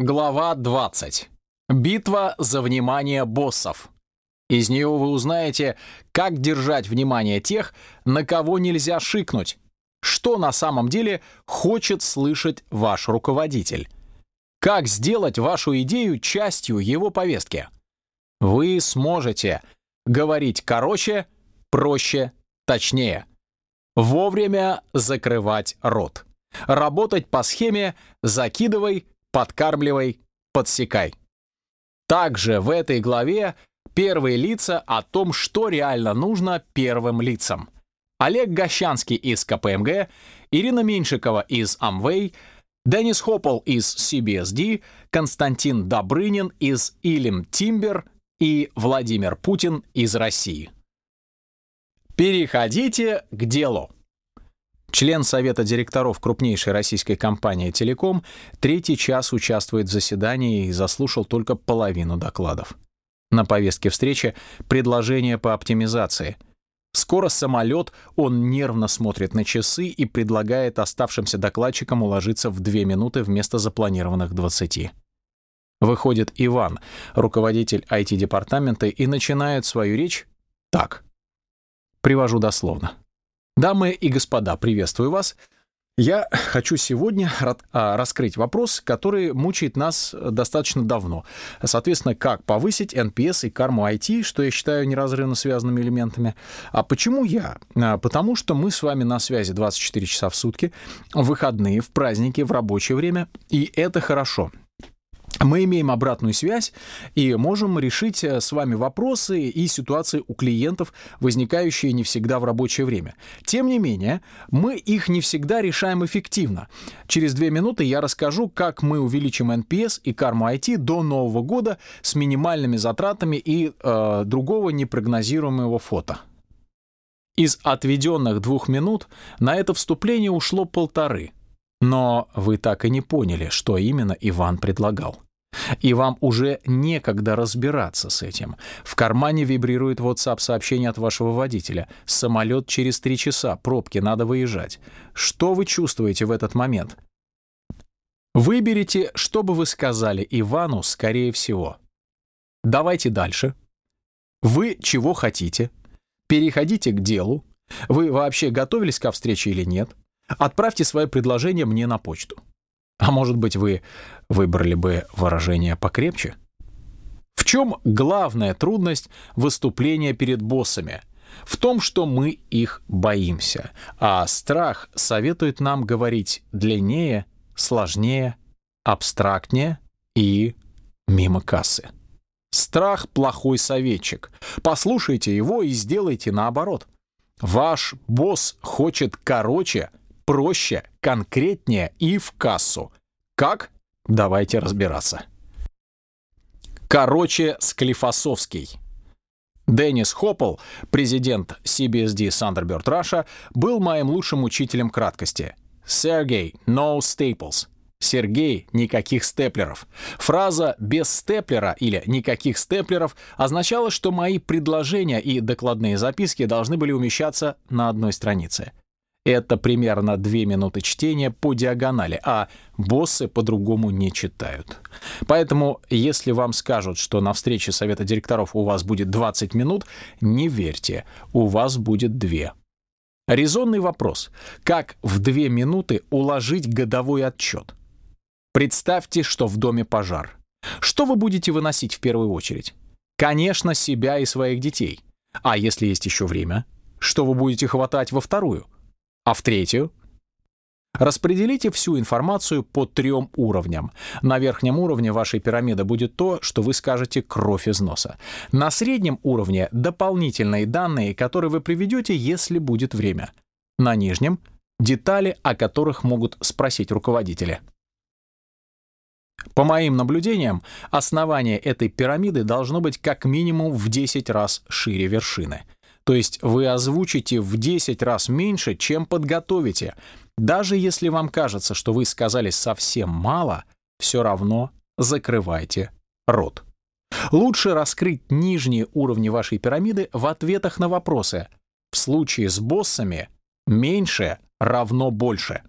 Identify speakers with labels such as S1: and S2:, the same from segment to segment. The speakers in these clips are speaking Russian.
S1: Глава 20. Битва за внимание боссов. Из нее вы узнаете, как держать внимание тех, на кого нельзя шикнуть, что на самом деле хочет слышать ваш руководитель, как сделать вашу идею частью его повестки. Вы сможете говорить короче, проще, точнее. Вовремя закрывать рот. Работать по схеме «закидывай, подкармливай, подсекай». Также в этой главе первые лица о том, что реально нужно первым лицам. Олег Гощанский из КПМГ, Ирина Меньшикова из Amway, Денис Хоппол из CBSD, Константин Добрынин из Илим Тимбер и Владимир Путин из России. Переходите к делу. Член Совета директоров крупнейшей российской компании «Телеком» третий час участвует в заседании и заслушал только половину докладов. На повестке встречи предложение по оптимизации. Скоро самолет, он нервно смотрит на часы и предлагает оставшимся докладчикам уложиться в две минуты вместо запланированных 20. Выходит Иван, руководитель IT-департамента, и начинает свою речь так. Привожу дословно. Дамы и господа, приветствую вас. Я хочу сегодня а, раскрыть вопрос, который мучает нас достаточно давно. Соответственно, как повысить NPS и карму IT, что я считаю неразрывно связанными элементами. А почему я? А, потому что мы с вами на связи 24 часа в сутки, в выходные, в праздники, в рабочее время, и это хорошо мы имеем обратную связь и можем решить э, с вами вопросы и ситуации у клиентов, возникающие не всегда в рабочее время. Тем не менее, мы их не всегда решаем эффективно. Через две минуты я расскажу, как мы увеличим NPS и карму IT до Нового года с минимальными затратами и э, другого непрогнозируемого фото. Из отведенных двух минут на это вступление ушло полторы — но вы так и не поняли, что именно Иван предлагал. И вам уже некогда разбираться с этим. В кармане вибрирует WhatsApp-сообщение от вашего водителя. Самолет через три часа, пробки, надо выезжать. Что вы чувствуете в этот момент? Выберите, что бы вы сказали Ивану, скорее всего. Давайте дальше. Вы чего хотите? Переходите к делу. Вы вообще готовились ко встрече или нет? Отправьте свое предложение мне на почту. А может быть, вы выбрали бы выражение покрепче? В чем главная трудность выступления перед боссами? В том, что мы их боимся, а страх советует нам говорить длиннее, сложнее, абстрактнее и мимо кассы. Страх — плохой советчик. Послушайте его и сделайте наоборот. Ваш босс хочет короче, проще, конкретнее и в кассу. Как? Давайте разбираться. Короче, Склифосовский. Деннис Хоппел, президент CBSD Thunderbird Russia, был моим лучшим учителем краткости. Сергей, no staples. Сергей, никаких степлеров. Фраза «без степлера» или «никаких степлеров» означала, что мои предложения и докладные записки должны были умещаться на одной странице. Это примерно 2 минуты чтения по диагонали, а боссы по-другому не читают. Поэтому, если вам скажут, что на встрече совета директоров у вас будет 20 минут, не верьте, у вас будет 2. Резонный вопрос. Как в 2 минуты уложить годовой отчет? Представьте, что в доме пожар. Что вы будете выносить в первую очередь? Конечно, себя и своих детей. А если есть еще время, что вы будете хватать во вторую? А в третью? Распределите всю информацию по трем уровням. На верхнем уровне вашей пирамиды будет то, что вы скажете «кровь из носа». На среднем уровне — дополнительные данные, которые вы приведете, если будет время. На нижнем — детали, о которых могут спросить руководители. По моим наблюдениям, основание этой пирамиды должно быть как минимум в 10 раз шире вершины — то есть вы озвучите в 10 раз меньше, чем подготовите. Даже если вам кажется, что вы сказали совсем мало, все равно закрывайте рот. Лучше раскрыть нижние уровни вашей пирамиды в ответах на вопросы. В случае с боссами меньше равно больше.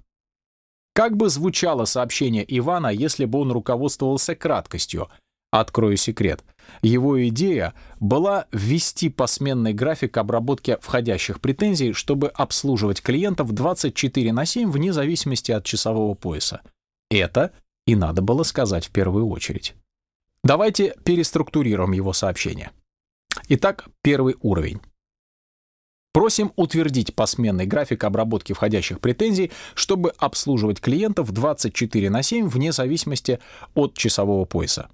S1: Как бы звучало сообщение Ивана, если бы он руководствовался краткостью? Открою секрет. Его идея была ввести посменный график обработки входящих претензий, чтобы обслуживать клиентов 24 на 7 вне зависимости от часового пояса. Это и надо было сказать в первую очередь. Давайте переструктурируем его сообщение. Итак, первый уровень. Просим утвердить посменный график обработки входящих претензий, чтобы обслуживать клиентов 24 на 7 вне зависимости от часового пояса.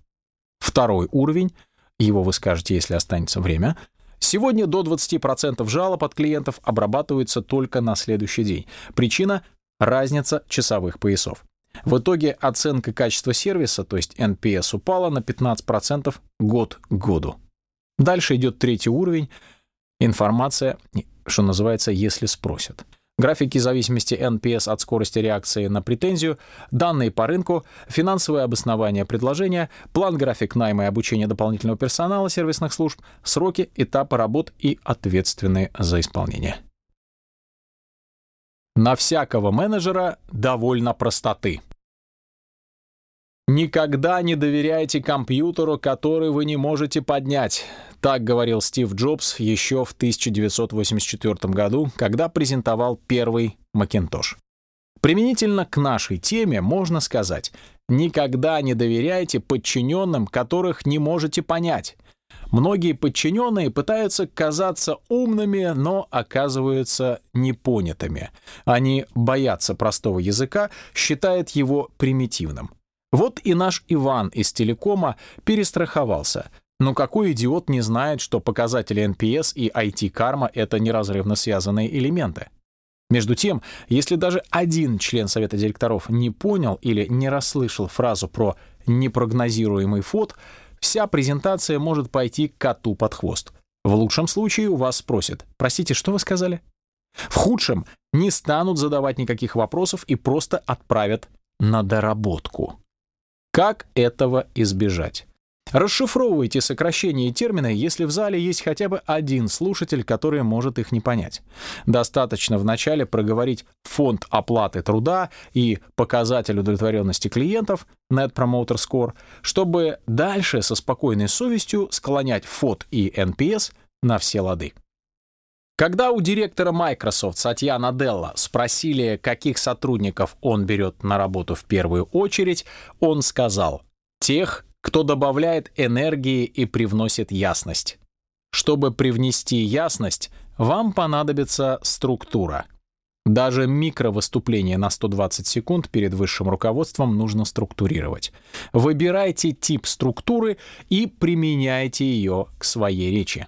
S1: Второй уровень, его вы скажете, если останется время, сегодня до 20% жалоб от клиентов обрабатываются только на следующий день. Причина — разница часовых поясов. В итоге оценка качества сервиса, то есть NPS, упала на 15% год к году. Дальше идет третий уровень — информация, что называется, если спросят графики зависимости NPS от скорости реакции на претензию, данные по рынку, финансовое обоснование предложения, план-график найма и обучения дополнительного персонала сервисных служб, сроки, этапы работ и ответственные за исполнение. На всякого менеджера довольно простоты. Никогда не доверяйте компьютеру, который вы не можете поднять. Так говорил Стив Джобс еще в 1984 году, когда презентовал первый Macintosh. Применительно к нашей теме можно сказать, никогда не доверяйте подчиненным, которых не можете понять. Многие подчиненные пытаются казаться умными, но оказываются непонятыми. Они боятся простого языка, считают его примитивным. Вот и наш Иван из телекома перестраховался. Но какой идиот не знает, что показатели NPS и IT-карма — это неразрывно связанные элементы? Между тем, если даже один член совета директоров не понял или не расслышал фразу про непрогнозируемый фот, вся презентация может пойти коту под хвост. В лучшем случае у вас спросят, простите, что вы сказали? В худшем не станут задавать никаких вопросов и просто отправят на доработку. Как этого избежать? Расшифровывайте сокращения и термины, если в зале есть хотя бы один слушатель, который может их не понять. Достаточно вначале проговорить фонд оплаты труда и показатель удовлетворенности клиентов Net Promoter Score, чтобы дальше со спокойной совестью склонять ФОД и NPS на все лады. Когда у директора Microsoft Сатья Наделла спросили, каких сотрудников он берет на работу в первую очередь, он сказал «тех, кто добавляет энергии и привносит ясность». Чтобы привнести ясность, вам понадобится структура. Даже микровыступление на 120 секунд перед высшим руководством нужно структурировать. Выбирайте тип структуры и применяйте ее к своей речи.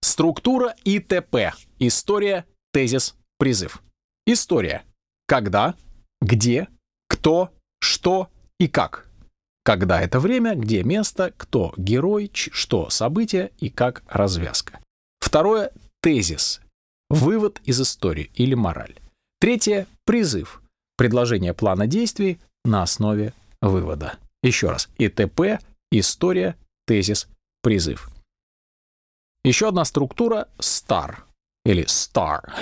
S1: Структура ИТП. История, тезис, призыв. История. Когда, где, кто, что и как. Когда это время, где место, кто герой, что событие и как развязка. Второе — тезис. Вывод из истории или мораль. Третье — призыв. Предложение плана действий на основе вывода. Еще раз. ИТП, история, тезис, призыв. Еще одна структура — STAR или STAR.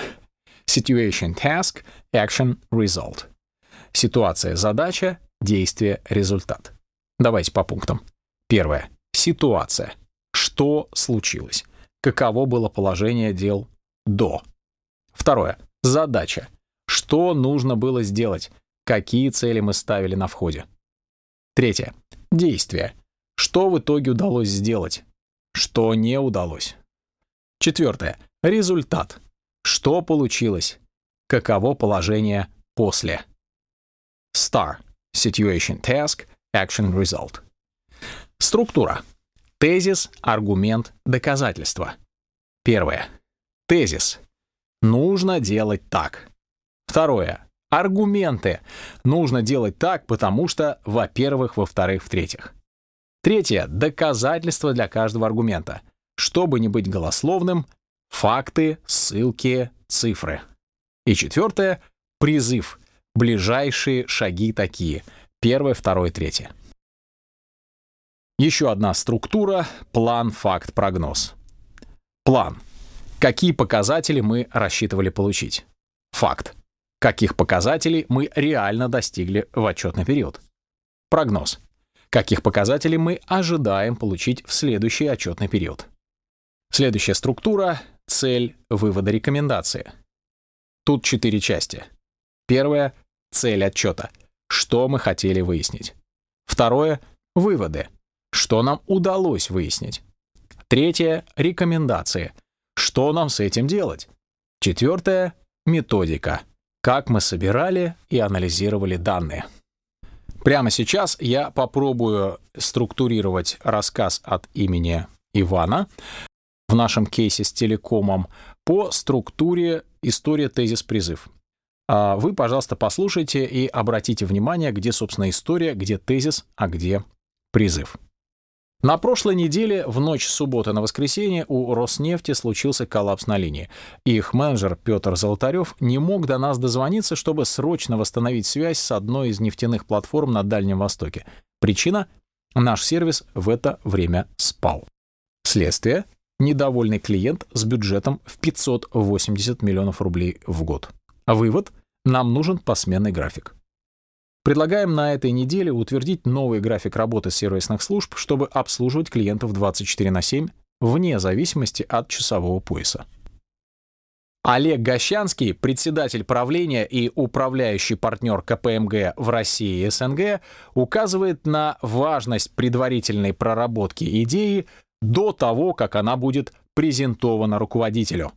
S1: Situation, Task, Action, Result. Ситуация, задача, действие, результат. Давайте по пунктам. Первое. Ситуация. Что случилось? Каково было положение дел до? Второе. Задача. Что нужно было сделать? Какие цели мы ставили на входе? Третье. Действие. Что в итоге удалось сделать? Что не удалось? Четвертое. Результат. Что получилось? Каково положение после? STAR. Situation, Task, Action, Result. Структура. Тезис, аргумент, доказательство. Первое. Тезис. Нужно делать так. Второе. Аргументы. Нужно делать так, потому что, во-первых, во-вторых, в-третьих. Третье. Доказательства для каждого аргумента. Чтобы не быть голословным, факты, ссылки, цифры. И четвертое — призыв. Ближайшие шаги такие. Первое, второе, третье. Еще одна структура — план, факт, прогноз. План. Какие показатели мы рассчитывали получить? Факт. Каких показателей мы реально достигли в отчетный период? Прогноз. Каких показателей мы ожидаем получить в следующий отчетный период? Следующая структура — цель вывода рекомендации. Тут четыре части. Первая — цель отчета. Что мы хотели выяснить. Второе — выводы. Что нам удалось выяснить. Третье — рекомендации. Что нам с этим делать? Четвертое — методика. Как мы собирали и анализировали данные. Прямо сейчас я попробую структурировать рассказ от имени Ивана в нашем кейсе с телекомом по структуре история, тезис, призыв. А вы, пожалуйста, послушайте и обратите внимание, где, собственно, история, где тезис, а где призыв. На прошлой неделе, в ночь с субботы на воскресенье, у Роснефти случился коллапс на линии. Их менеджер Петр Золотарев не мог до нас дозвониться, чтобы срочно восстановить связь с одной из нефтяных платформ на Дальнем Востоке. Причина — наш сервис в это время спал. Следствие — недовольный клиент с бюджетом в 580 миллионов рублей в год. Вывод — нам нужен посменный график. Предлагаем на этой неделе утвердить новый график работы сервисных служб, чтобы обслуживать клиентов 24 на 7 вне зависимости от часового пояса. Олег Гощанский, председатель правления и управляющий партнер КПМГ в России и СНГ, указывает на важность предварительной проработки идеи до того, как она будет презентована руководителю.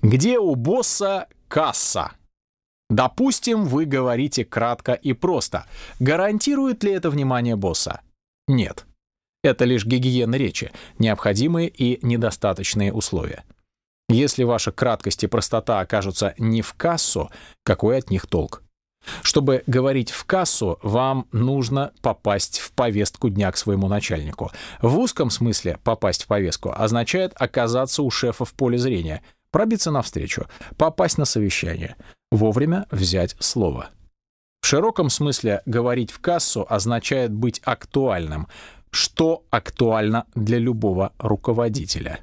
S1: Где у босса касса? Допустим, вы говорите кратко и просто. Гарантирует ли это внимание босса? Нет. Это лишь гигиена речи, необходимые и недостаточные условия. Если ваша краткость и простота окажутся не в кассу, какой от них толк? Чтобы говорить в кассу, вам нужно попасть в повестку дня к своему начальнику. В узком смысле попасть в повестку означает оказаться у шефа в поле зрения, пробиться навстречу, попасть на совещание вовремя взять слово. В широком смысле говорить в кассу означает быть актуальным, что актуально для любого руководителя.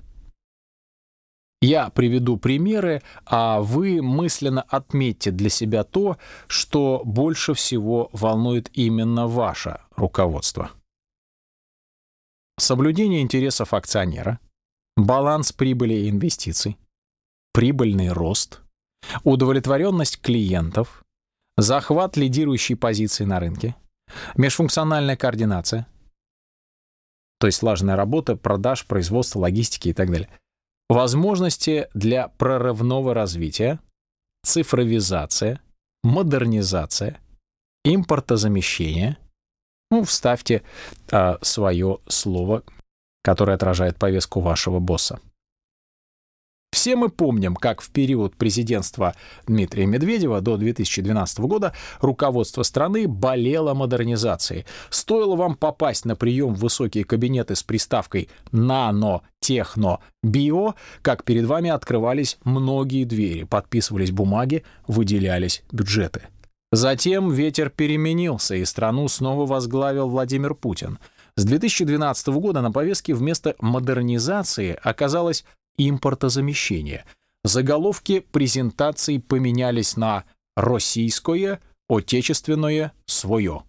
S1: Я приведу примеры, а вы мысленно отметьте для себя то, что больше всего волнует именно ваше руководство. Соблюдение интересов акционера, баланс прибыли и инвестиций, прибыльный рост — удовлетворенность клиентов, захват лидирующей позиции на рынке, межфункциональная координация, то есть слаженная работа, продаж, производства, логистики и так далее, возможности для прорывного развития, цифровизация, модернизация, импортозамещение. Ну, вставьте а, свое слово, которое отражает повестку вашего босса. Все мы помним, как в период президентства Дмитрия Медведева до 2012 года руководство страны болело модернизацией. Стоило вам попасть на прием в высокие кабинеты с приставкой «нано», «техно», «био», как перед вами открывались многие двери, подписывались бумаги, выделялись бюджеты. Затем ветер переменился, и страну снова возглавил Владимир Путин. С 2012 года на повестке вместо модернизации оказалось импортозамещения. Заголовки презентаций поменялись на «российское», «отечественное», «свое».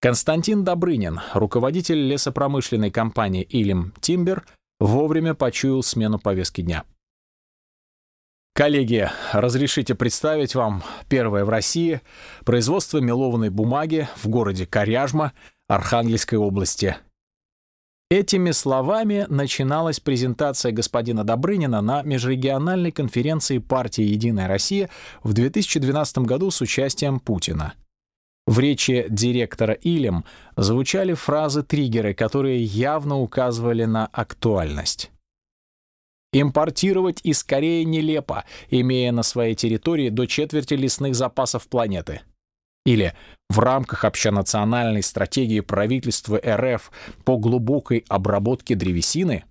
S1: Константин Добрынин, руководитель лесопромышленной компании «Илим Тимбер», вовремя почуял смену повестки дня. Коллеги, разрешите представить вам первое в России производство мелованной бумаги в городе Коряжма Архангельской области Этими словами начиналась презентация господина Добрынина на межрегиональной конференции партии «Единая Россия» в 2012 году с участием Путина. В речи директора Илем звучали фразы-триггеры, которые явно указывали на актуальность. Импортировать из Кореи нелепо, имея на своей территории до четверти лесных запасов планеты — или в рамках общенациональной стратегии правительства РФ по глубокой обработке древесины?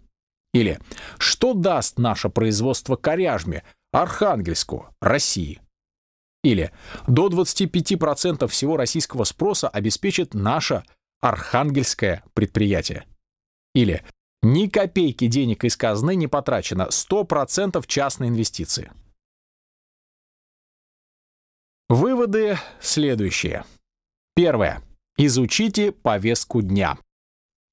S1: Или что даст наше производство коряжме, Архангельску, России? Или до 25% всего российского спроса обеспечит наше архангельское предприятие? Или ни копейки денег из казны не потрачено, 100% частной инвестиции. Выводы следующие. Первое. Изучите повестку дня.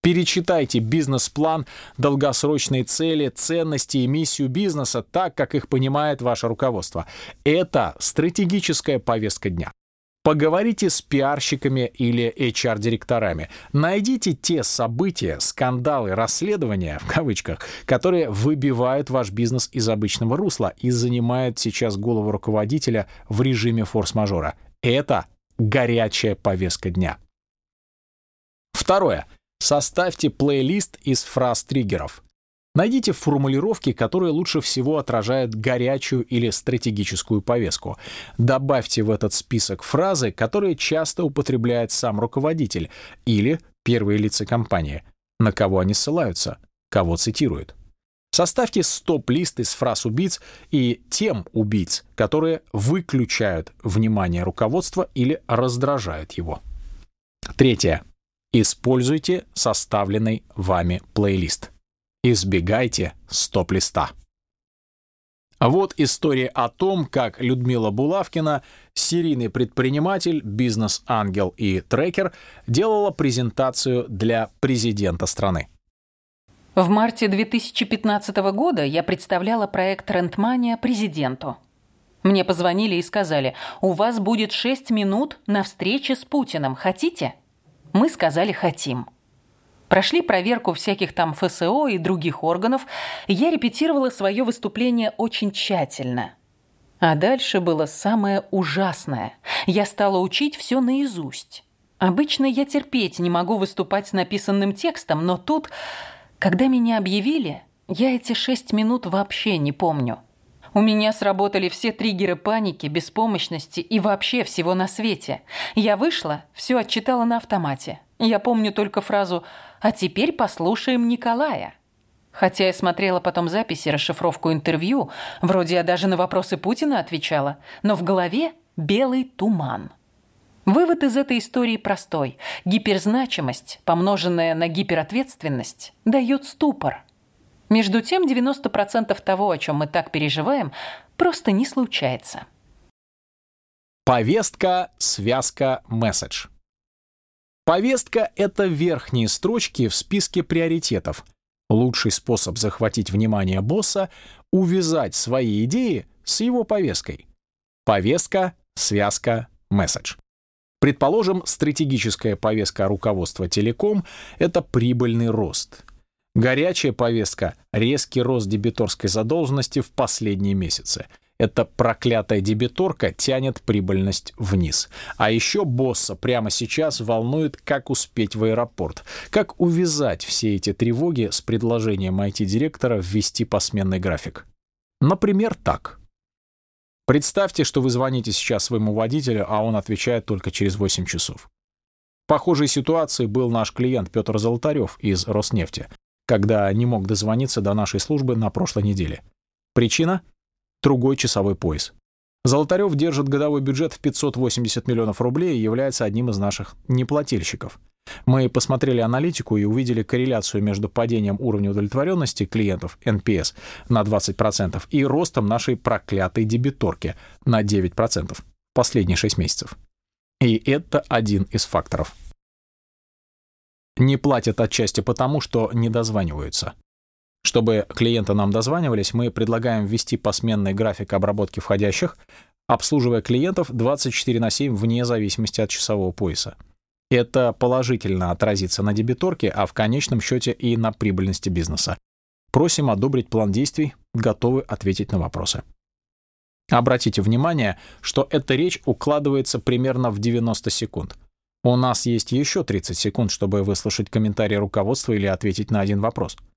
S1: Перечитайте бизнес-план, долгосрочные цели, ценности и миссию бизнеса так, как их понимает ваше руководство. Это стратегическая повестка дня. Поговорите с пиарщиками или HR-директорами. Найдите те события, скандалы, расследования, в кавычках, которые выбивают ваш бизнес из обычного русла и занимают сейчас голову руководителя в режиме форс-мажора. Это горячая повестка дня. Второе. Составьте плейлист из фраз-триггеров. Найдите формулировки, которые лучше всего отражают горячую или стратегическую повестку. Добавьте в этот список фразы, которые часто употребляет сам руководитель или первые лица компании, на кого они ссылаются, кого цитируют. Составьте стоп-лист из фраз убийц и тем убийц, которые выключают внимание руководства или раздражают его. Третье. Используйте составленный вами плейлист. Избегайте стоп-листа. Вот история о том, как Людмила Булавкина, серийный предприниматель, бизнес-ангел и трекер, делала презентацию для президента страны.
S2: В марте 2015 года я представляла проект «Рентмания» президенту. Мне позвонили и сказали, у вас будет 6 минут на встрече с Путиным. Хотите? Мы сказали «хотим». Прошли проверку всяких там ФСО и других органов. Я репетировала свое выступление очень тщательно. А дальше было самое ужасное. Я стала учить все наизусть. Обычно я терпеть не могу выступать с написанным текстом, но тут, когда меня объявили, я эти шесть минут вообще не помню. У меня сработали все триггеры паники, беспомощности и вообще всего на свете. Я вышла, все отчитала на автомате. Я помню только фразу «А теперь послушаем Николая». Хотя я смотрела потом записи, расшифровку интервью, вроде я даже на вопросы Путина отвечала, но в голове белый туман. Вывод из этой истории простой. Гиперзначимость, помноженная на гиперответственность, дает ступор. Между тем, 90% того, о чем мы так переживаем, просто не случается.
S1: Повестка, связка, месседж. Повестка — это верхние строчки в списке приоритетов. Лучший способ захватить внимание босса — увязать свои идеи с его повесткой. Повестка, связка, месседж. Предположим, стратегическая повестка руководства телеком — это прибыльный рост. Горячая повестка — резкий рост дебиторской задолженности в последние месяцы — эта проклятая дебиторка тянет прибыльность вниз. А еще босса прямо сейчас волнует, как успеть в аэропорт, как увязать все эти тревоги с предложением IT-директора ввести посменный график. Например, так. Представьте, что вы звоните сейчас своему водителю, а он отвечает только через 8 часов. В похожей ситуации был наш клиент Петр Золотарев из Роснефти, когда не мог дозвониться до нашей службы на прошлой неделе. Причина — другой часовой пояс. Золотарев держит годовой бюджет в 580 миллионов рублей и является одним из наших неплательщиков. Мы посмотрели аналитику и увидели корреляцию между падением уровня удовлетворенности клиентов NPS на 20% и ростом нашей проклятой дебиторки на 9% в последние 6 месяцев. И это один из факторов. Не платят отчасти потому, что не дозваниваются. Чтобы клиенты нам дозванивались, мы предлагаем ввести посменный график обработки входящих, обслуживая клиентов 24 на 7 вне зависимости от часового пояса. Это положительно отразится на дебиторке, а в конечном счете и на прибыльности бизнеса. Просим одобрить план действий, готовы ответить на вопросы. Обратите внимание, что эта речь укладывается примерно в 90 секунд. У нас есть еще 30 секунд, чтобы выслушать комментарий руководства или ответить на один вопрос —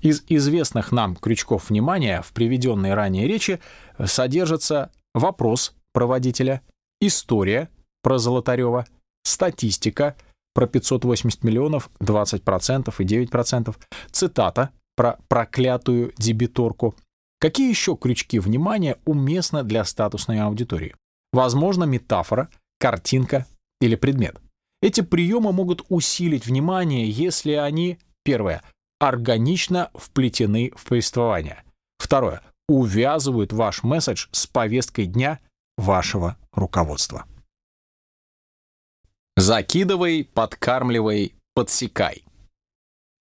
S1: из известных нам крючков внимания в приведенной ранее речи содержится вопрос проводителя, история про Золотарева, статистика про 580 миллионов, 20% и 9%, цитата про проклятую дебиторку. Какие еще крючки внимания уместны для статусной аудитории? Возможно, метафора, картинка или предмет. Эти приемы могут усилить внимание, если они, первое, органично вплетены в повествование. Второе. Увязывают ваш месседж с повесткой дня вашего руководства. Закидывай, подкармливай, подсекай.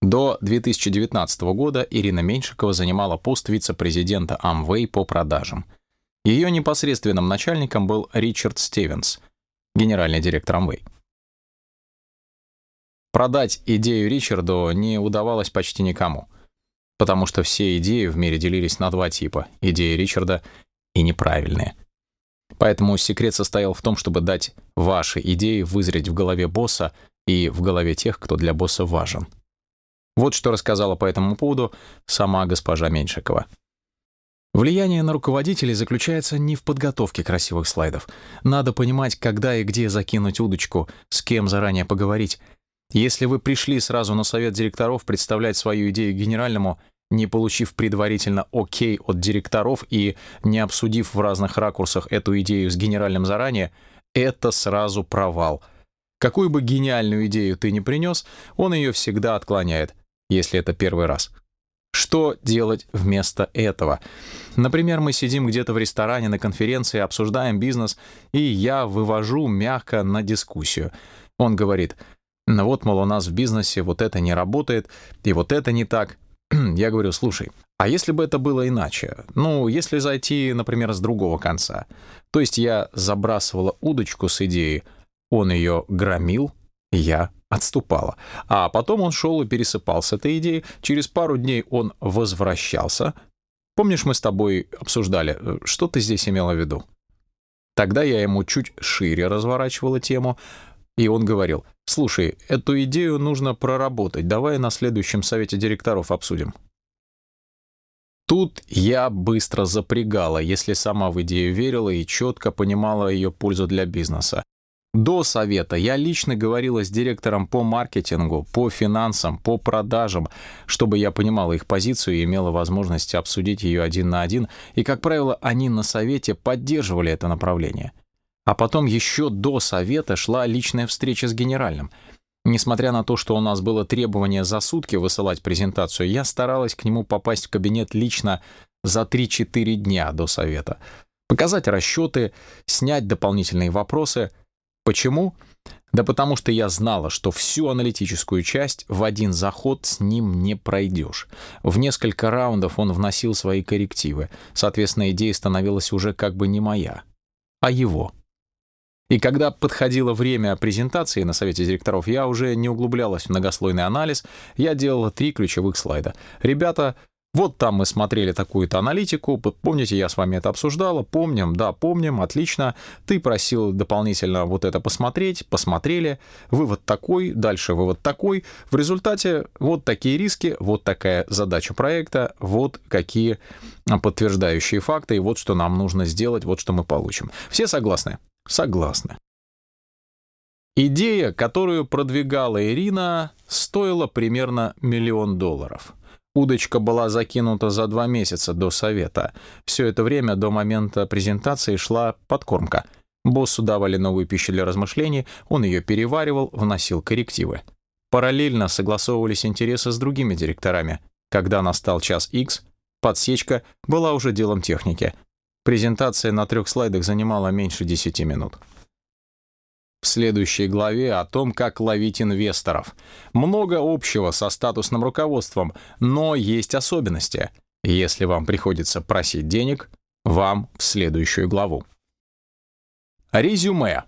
S1: До 2019 года Ирина Меньшикова занимала пост вице-президента Amway по продажам. Ее непосредственным начальником был Ричард Стивенс, генеральный директор Amway. Продать идею Ричарду не удавалось почти никому, потому что все идеи в мире делились на два типа — идеи Ричарда и неправильные. Поэтому секрет состоял в том, чтобы дать ваши идеи вызреть в голове босса и в голове тех, кто для босса важен — вот что рассказала по этому поводу сама госпожа Меньшикова. Влияние на руководителей заключается не в подготовке красивых слайдов. Надо понимать, когда и где закинуть удочку, с кем заранее поговорить. Если вы пришли сразу на совет директоров представлять свою идею генеральному, не получив предварительно окей от директоров и не обсудив в разных ракурсах эту идею с генеральным заранее, это сразу провал. Какую бы гениальную идею ты ни принес, он ее всегда отклоняет если это первый раз. Что делать вместо этого? Например, мы сидим где-то в ресторане на конференции, обсуждаем бизнес, и я вывожу мягко на дискуссию. Он говорит, ну вот, мол, у нас в бизнесе вот это не работает, и вот это не так. Я говорю, слушай, а если бы это было иначе? Ну, если зайти, например, с другого конца. То есть я забрасывала удочку с идеей, он ее громил, я отступала. А потом он шел и пересыпал с этой идеей. Через пару дней он возвращался. Помнишь, мы с тобой обсуждали, э, что ты здесь имела в виду? Тогда я ему чуть шире разворачивала тему, и он говорил, «Слушай, эту идею нужно проработать, давай на следующем совете директоров обсудим». Тут я быстро запрягала, если сама в идею верила и четко понимала ее пользу для бизнеса. До совета я лично говорила с директором по маркетингу, по финансам, по продажам, чтобы я понимала их позицию и имела возможность обсудить ее один на один, и, как правило, они на совете поддерживали это направление. А потом еще до совета шла личная встреча с генеральным. Несмотря на то, что у нас было требование за сутки высылать презентацию, я старалась к нему попасть в кабинет лично за 3-4 дня до совета. Показать расчеты, снять дополнительные вопросы — Почему? Да потому что я знала, что всю аналитическую часть в один заход с ним не пройдешь. В несколько раундов он вносил свои коррективы. Соответственно, идея становилась уже как бы не моя, а его. И когда подходило время презентации на совете директоров, я уже не углублялась в многослойный анализ, я делала три ключевых слайда. Ребята вот там мы смотрели такую-то аналитику, помните, я с вами это обсуждала, помним, да, помним, отлично. Ты просил дополнительно вот это посмотреть, посмотрели, вывод такой, дальше вывод такой. В результате вот такие риски, вот такая задача проекта, вот какие подтверждающие факты, и вот что нам нужно сделать, вот что мы получим. Все согласны? Согласны. Идея, которую продвигала Ирина, стоила примерно миллион долларов. Удочка была закинута за два месяца до совета. Все это время до момента презентации шла подкормка. Боссу давали новую пищу для размышлений, он ее переваривал, вносил коррективы. Параллельно согласовывались интересы с другими директорами. Когда настал час X, подсечка была уже делом техники. Презентация на трех слайдах занимала меньше 10 минут в следующей главе о том, как ловить инвесторов. Много общего со статусным руководством, но есть особенности. Если вам приходится просить денег, вам в следующую главу. Резюме.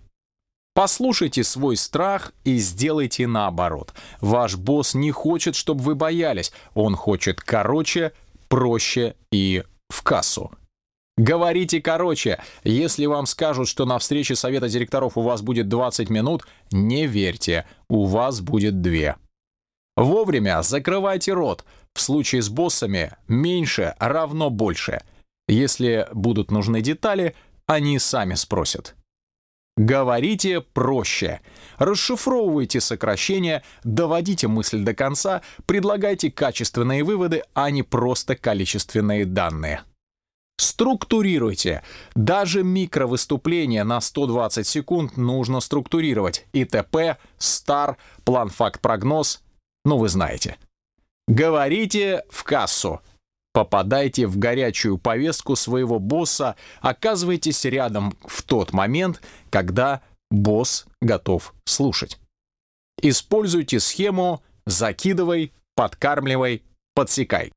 S1: Послушайте свой страх и сделайте наоборот. Ваш босс не хочет, чтобы вы боялись. Он хочет короче, проще и в кассу. Говорите короче. Если вам скажут, что на встрече совета директоров у вас будет 20 минут, не верьте, у вас будет 2. Вовремя закрывайте рот. В случае с боссами меньше равно больше. Если будут нужны детали, они сами спросят. Говорите проще. Расшифровывайте сокращения, доводите мысль до конца, предлагайте качественные выводы, а не просто количественные данные. Структурируйте. Даже микровыступление на 120 секунд нужно структурировать. ИТП, СТАР, план-факт-прогноз. Ну, вы знаете. Говорите в кассу. Попадайте в горячую повестку своего босса, оказывайтесь рядом в тот момент, когда босс готов слушать. Используйте схему «закидывай, подкармливай, подсекай».